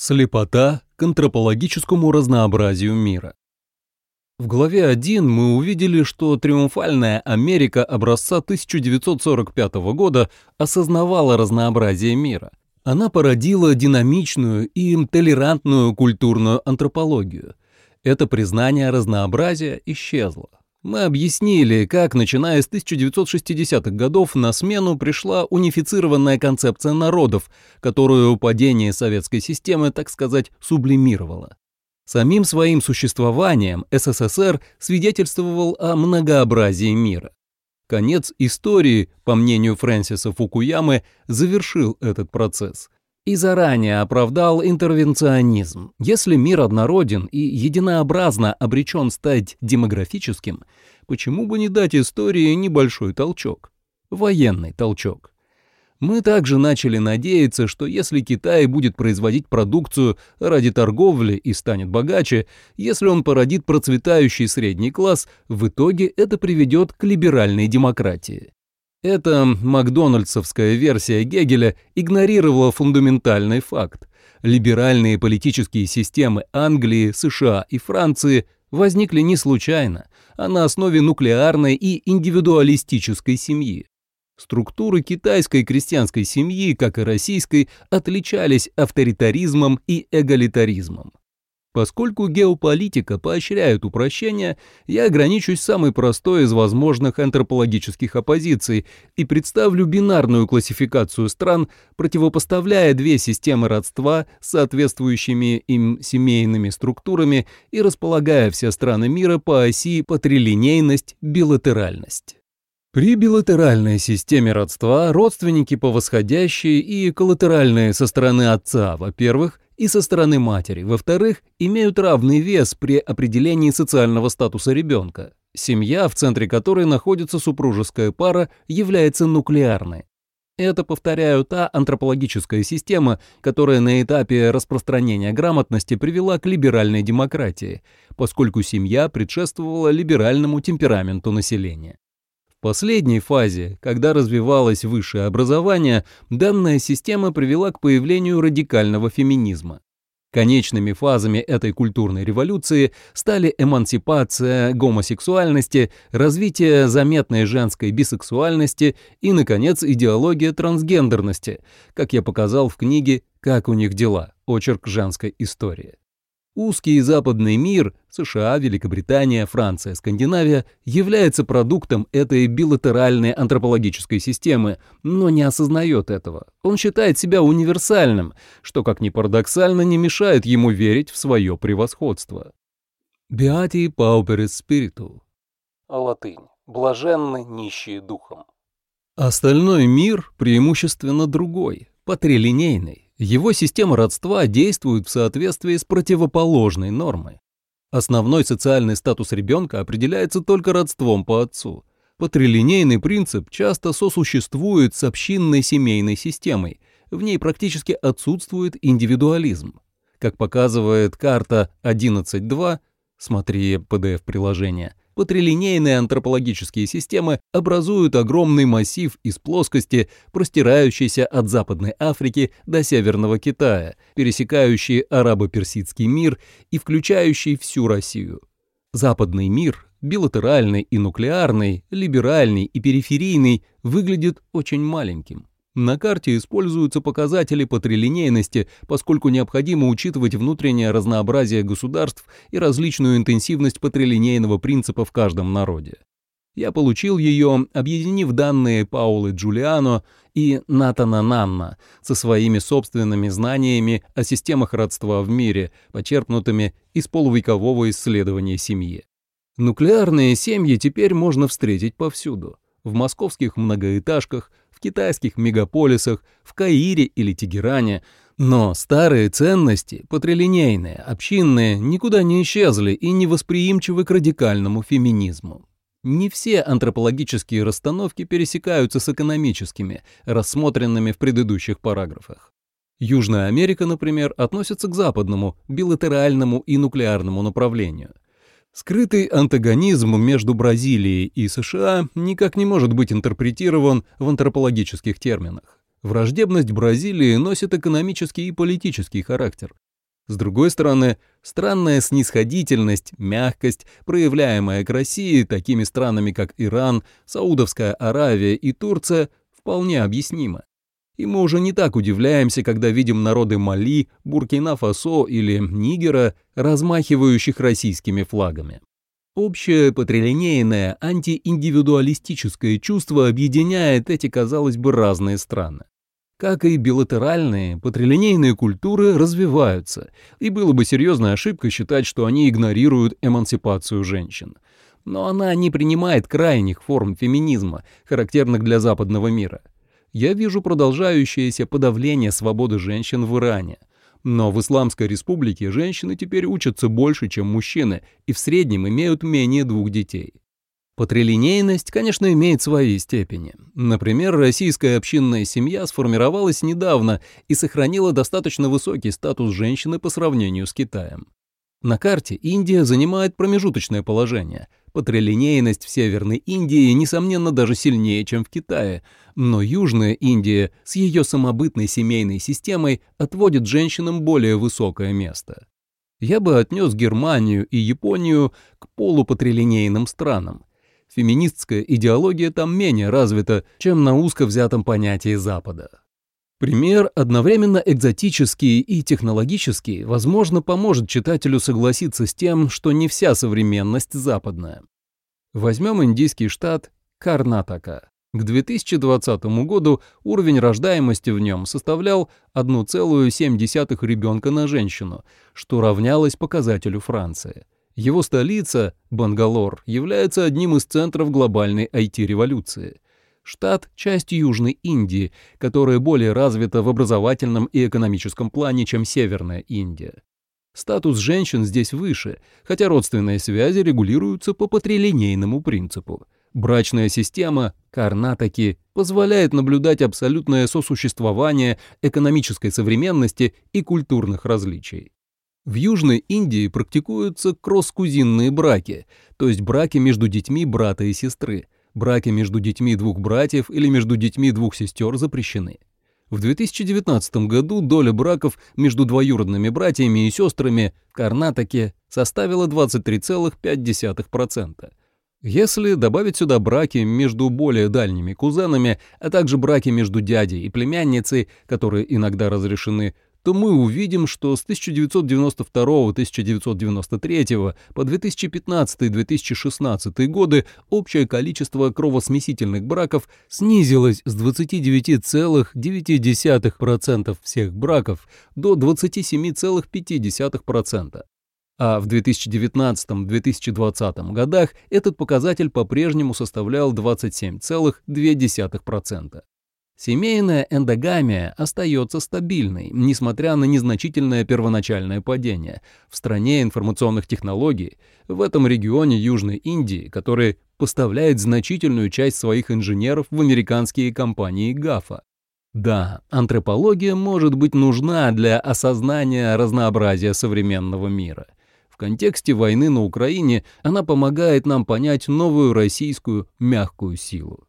Слепота к антропологическому разнообразию мира. В главе 1 мы увидели, что триумфальная Америка образца 1945 года осознавала разнообразие мира. Она породила динамичную и толерантную культурную антропологию. Это признание разнообразия исчезло. Мы объяснили, как, начиная с 1960-х годов, на смену пришла унифицированная концепция народов, которую падение советской системы, так сказать, сублимировало. Самим своим существованием СССР свидетельствовал о многообразии мира. Конец истории, по мнению Фрэнсиса Фукуямы, завершил этот процесс – и заранее оправдал интервенционизм. Если мир однороден и единообразно обречен стать демографическим, почему бы не дать истории небольшой толчок? Военный толчок. Мы также начали надеяться, что если Китай будет производить продукцию ради торговли и станет богаче, если он породит процветающий средний класс, в итоге это приведет к либеральной демократии. Эта макдональдсовская версия Гегеля игнорировала фундаментальный факт. Либеральные политические системы Англии, США и Франции возникли не случайно, а на основе нуклеарной и индивидуалистической семьи. Структуры китайской крестьянской семьи, как и российской, отличались авторитаризмом и эгалитаризмом. Поскольку геополитика поощряет упрощение, я ограничусь самой простой из возможных антропологических оппозиций и представлю бинарную классификацию стран, противопоставляя две системы родства с соответствующими им семейными структурами и располагая все страны мира по оси патрилинейность-билатеральность. При билатеральной системе родства родственники по восходящей и коллатеральные со стороны отца, во-первых, и со стороны матери, во-вторых, имеют равный вес при определении социального статуса ребенка. Семья, в центре которой находится супружеская пара, является нуклеарной. Это, повторяю, та антропологическая система, которая на этапе распространения грамотности привела к либеральной демократии, поскольку семья предшествовала либеральному темпераменту населения. Последней фазе, когда развивалось высшее образование, данная система привела к появлению радикального феминизма. Конечными фазами этой культурной революции стали эмансипация гомосексуальности, развитие заметной женской бисексуальности и, наконец, идеология трансгендерности, как я показал в книге «Как у них дела. Очерк женской истории». Узкий западный мир – США, Великобритания, Франция, Скандинавия – является продуктом этой билатеральной антропологической системы, но не осознает этого. Он считает себя универсальным, что, как ни парадоксально, не мешает ему верить в свое превосходство. Beati pauperis spiritu. Латынь. Блаженны нищие духом. Остальной мир преимущественно другой, патрилинейный. Его система родства действует в соответствии с противоположной нормой. Основной социальный статус ребенка определяется только родством по отцу. Патрилинейный принцип часто сосуществует с общинной семейной системой, в ней практически отсутствует индивидуализм. Как показывает карта 11.2, смотри PDF-приложение, патрилинейные антропологические системы образуют огромный массив из плоскости, простирающийся от Западной Африки до Северного Китая, пересекающий арабо-персидский мир и включающий всю Россию. Западный мир, билатеральный и нуклеарный, либеральный и периферийный, выглядит очень маленьким. На карте используются показатели патрилинейности, поскольку необходимо учитывать внутреннее разнообразие государств и различную интенсивность патрилинейного принципа в каждом народе. Я получил ее, объединив данные Паулы Джулиано и Натана Нанна со своими собственными знаниями о системах родства в мире, почерпнутыми из полувекового исследования семьи. Нуклеарные семьи теперь можно встретить повсюду. В московских многоэтажках, в китайских мегаполисах, в Каире или Тегеране, но старые ценности, патрилинейные, общинные, никуда не исчезли и не восприимчивы к радикальному феминизму. Не все антропологические расстановки пересекаются с экономическими, рассмотренными в предыдущих параграфах. Южная Америка, например, относится к западному, билатеральному и нуклеарному направлению – Скрытый антагонизм между Бразилией и США никак не может быть интерпретирован в антропологических терминах. Враждебность Бразилии носит экономический и политический характер. С другой стороны, странная снисходительность, мягкость, проявляемая к России такими странами, как Иран, Саудовская Аравия и Турция, вполне объяснима. И мы уже не так удивляемся, когда видим народы Мали, Буркина-Фасо или Нигера, размахивающих российскими флагами. Общее патрилинейное антииндивидуалистическое чувство объединяет эти, казалось бы, разные страны. Как и билатеральные, патрилинейные культуры развиваются, и было бы серьезной ошибкой считать, что они игнорируют эмансипацию женщин. Но она не принимает крайних форм феминизма, характерных для западного мира. Я вижу продолжающееся подавление свободы женщин в Иране. Но в Исламской республике женщины теперь учатся больше, чем мужчины, и в среднем имеют менее двух детей. Патрилинейность, конечно, имеет свои степени. Например, российская общинная семья сформировалась недавно и сохранила достаточно высокий статус женщины по сравнению с Китаем. На карте Индия занимает промежуточное положение. Патрилинейность в Северной Индии, несомненно, даже сильнее, чем в Китае, но Южная Индия с ее самобытной семейной системой отводит женщинам более высокое место. Я бы отнес Германию и Японию к полупатрилинейным странам, Феминистская идеология там менее развита, чем на узко взятом понятии Запада. Пример, одновременно экзотический и технологический, возможно, поможет читателю согласиться с тем, что не вся современность западная. Возьмем индийский штат Карнатака. К 2020 году уровень рождаемости в нем составлял 1,7 ребенка на женщину, что равнялось показателю Франции – его столица, Бангалор, является одним из центров глобальной IT-революции. Штат – часть Южной Индии, которая более развита в образовательном и экономическом плане, чем Северная Индия. Статус женщин здесь выше, хотя родственные связи регулируются по патрилинейному принципу. Брачная система Карнатаки позволяет наблюдать абсолютное сосуществование экономической современности и культурных различий. В Южной Индии практикуются кросс-кузинные браки, то есть браки между детьми брата и сестры. Браки между детьми двух братьев или между детьми двух сестер запрещены. В 2019 году доля браков между двоюродными братьями и сестрами в Карнатаке составила 23,5%. Если добавить сюда браки между более дальними кузенами, а также браки между дядей и племянницей, которые иногда разрешены, то мы увидим, что с 1992-1993 по 2015-2016 годы общее количество кровосмесительных браков снизилось с 29,9% всех браков до 27,5%. А в 2019-2020 годах этот показатель по-прежнему составлял 27,2%. Семейная эндогамия остается стабильной, несмотря на незначительное первоначальное падение. В стране информационных технологий, в этом регионе Южной Индии, который поставляет значительную часть своих инженеров в американские компании ГАФа. Да, антропология может быть нужна для осознания разнообразия современного мира. В контексте войны на Украине она помогает нам понять новую российскую мягкую силу.